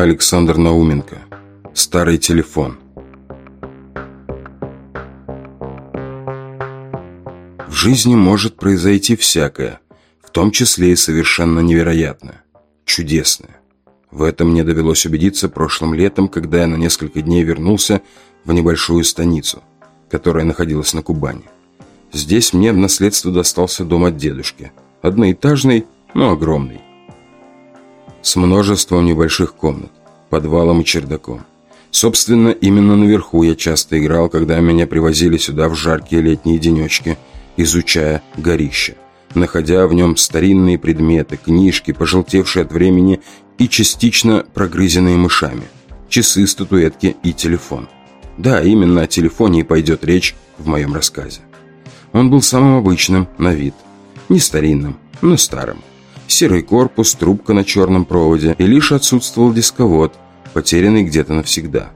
Александр Науменко. Старый телефон. В жизни может произойти всякое, в том числе и совершенно невероятное, чудесное. В этом мне довелось убедиться прошлым летом, когда я на несколько дней вернулся в небольшую станицу, которая находилась на Кубани. Здесь мне в наследство достался дом от дедушки. Одноэтажный, но огромный. С множеством небольших комнат, подвалом и чердаком. Собственно, именно наверху я часто играл, когда меня привозили сюда в жаркие летние денечки, изучая горище, находя в нем старинные предметы, книжки, пожелтевшие от времени и частично прогрызенные мышами, часы, статуэтки и телефон. Да, именно о телефоне и пойдет речь в моем рассказе. Он был самым обычным на вид. Не старинным, но старым. Серый корпус, трубка на черном проводе, и лишь отсутствовал дисковод, потерянный где-то навсегда.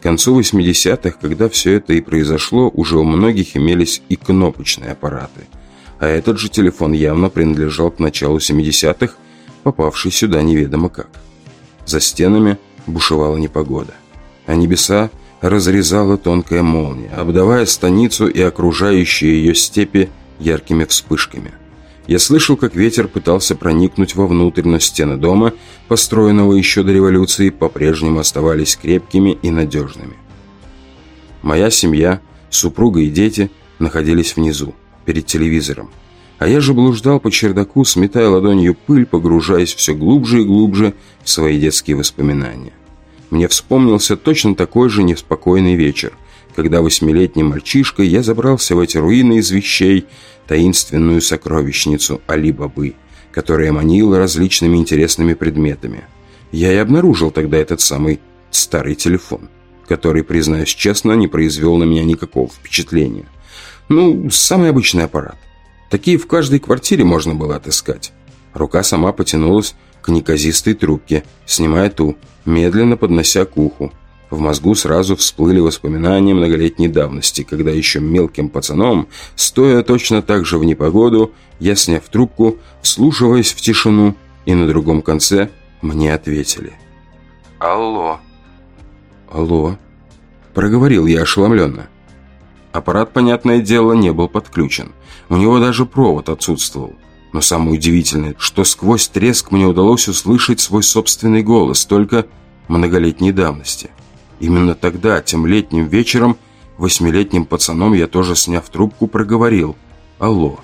К концу 80-х, когда все это и произошло, уже у многих имелись и кнопочные аппараты. А этот же телефон явно принадлежал к началу 70-х, попавший сюда неведомо как. За стенами бушевала непогода, а небеса разрезала тонкая молния, обдавая станицу и окружающие ее степи яркими вспышками. Я слышал, как ветер пытался проникнуть вовнутрь, но стены дома, построенного еще до революции, по-прежнему оставались крепкими и надежными. Моя семья, супруга и дети находились внизу, перед телевизором. А я же блуждал по чердаку, сметая ладонью пыль, погружаясь все глубже и глубже в свои детские воспоминания мне вспомнился точно такой же неспокойный вечер, когда восьмилетним мальчишкой я забрался в эти руины из вещей, таинственную сокровищницу Али-Бабы, которая манила различными интересными предметами. Я и обнаружил тогда этот самый старый телефон, который, признаюсь честно, не произвел на меня никакого впечатления. Ну, самый обычный аппарат. Такие в каждой квартире можно было отыскать. Рука сама потянулась к неказистой трубке, снимая ту, медленно поднося к уху. В мозгу сразу всплыли воспоминания многолетней давности, когда еще мелким пацаном, стоя точно так же в непогоду, я, сняв трубку, вслушиваясь в тишину, и на другом конце мне ответили. «Алло». «Алло», — проговорил я ошеломленно. Аппарат, понятное дело, не был подключен. У него даже провод отсутствовал. Но самое удивительное, что сквозь треск мне удалось услышать свой собственный голос, только многолетней давности. Именно тогда, тем летним вечером, восьмилетним пацаном я тоже, сняв трубку, проговорил «Алло».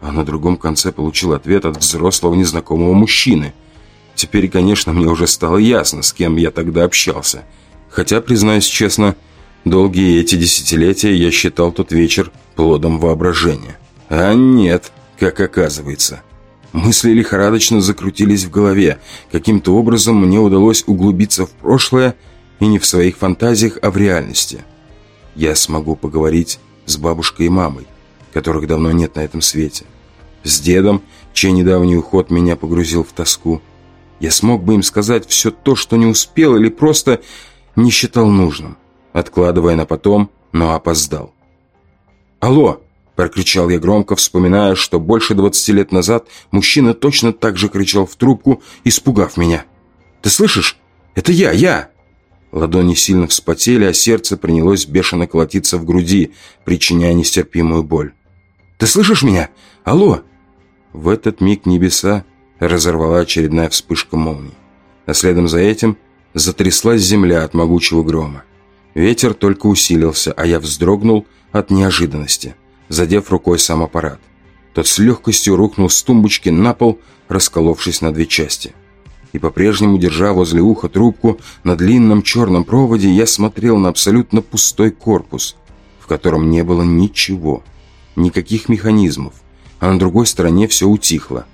А на другом конце получил ответ от взрослого незнакомого мужчины. Теперь, конечно, мне уже стало ясно, с кем я тогда общался. Хотя, признаюсь честно, долгие эти десятилетия я считал тот вечер плодом воображения. А нет, как оказывается – Мысли лихорадочно закрутились в голове. Каким-то образом мне удалось углубиться в прошлое и не в своих фантазиях, а в реальности. Я смогу поговорить с бабушкой и мамой, которых давно нет на этом свете. С дедом, чей недавний уход меня погрузил в тоску. Я смог бы им сказать все то, что не успел или просто не считал нужным, откладывая на потом, но опоздал. «Алло!» Прокричал я громко, вспоминая, что больше двадцати лет назад мужчина точно так же кричал в трубку, испугав меня. «Ты слышишь? Это я, я!» Ладони сильно вспотели, а сердце принялось бешено колотиться в груди, причиняя нестерпимую боль. «Ты слышишь меня? Алло!» В этот миг небеса разорвала очередная вспышка молнии. А следом за этим затряслась земля от могучего грома. Ветер только усилился, а я вздрогнул от неожиданности – задев рукой сам аппарат. Тот с легкостью рухнул с тумбочки на пол, расколовшись на две части. И по-прежнему, держа возле уха трубку, на длинном черном проводе я смотрел на абсолютно пустой корпус, в котором не было ничего, никаких механизмов, а на другой стороне все утихло.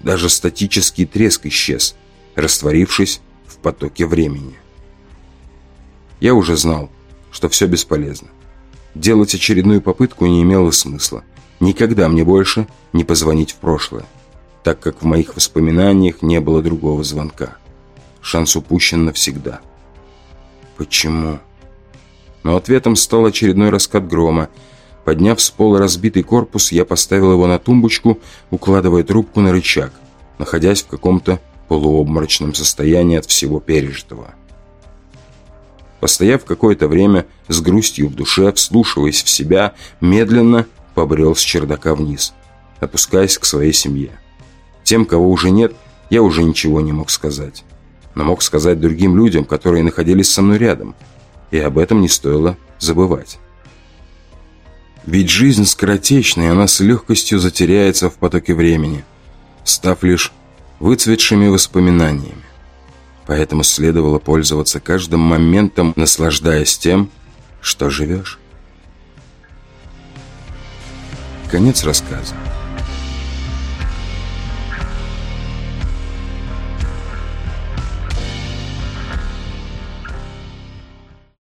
Даже статический треск исчез, растворившись в потоке времени. Я уже знал, что все бесполезно. Делать очередную попытку не имело смысла. Никогда мне больше не позвонить в прошлое, так как в моих воспоминаниях не было другого звонка. Шанс упущен навсегда. Почему? Но ответом стал очередной раскат грома. Подняв с пола разбитый корпус, я поставил его на тумбочку, укладывая трубку на рычаг, находясь в каком-то полуобморочном состоянии от всего пережитого. Постояв какое-то время с грустью в душе, вслушиваясь в себя, медленно побрел с чердака вниз, опускаясь к своей семье. Тем, кого уже нет, я уже ничего не мог сказать. Но мог сказать другим людям, которые находились со мной рядом. И об этом не стоило забывать. Ведь жизнь скоротечна, и она с легкостью затеряется в потоке времени, став лишь выцветшими воспоминаниями. Поэтому следовало пользоваться каждым моментом, наслаждаясь тем, что живешь. Конец рассказа.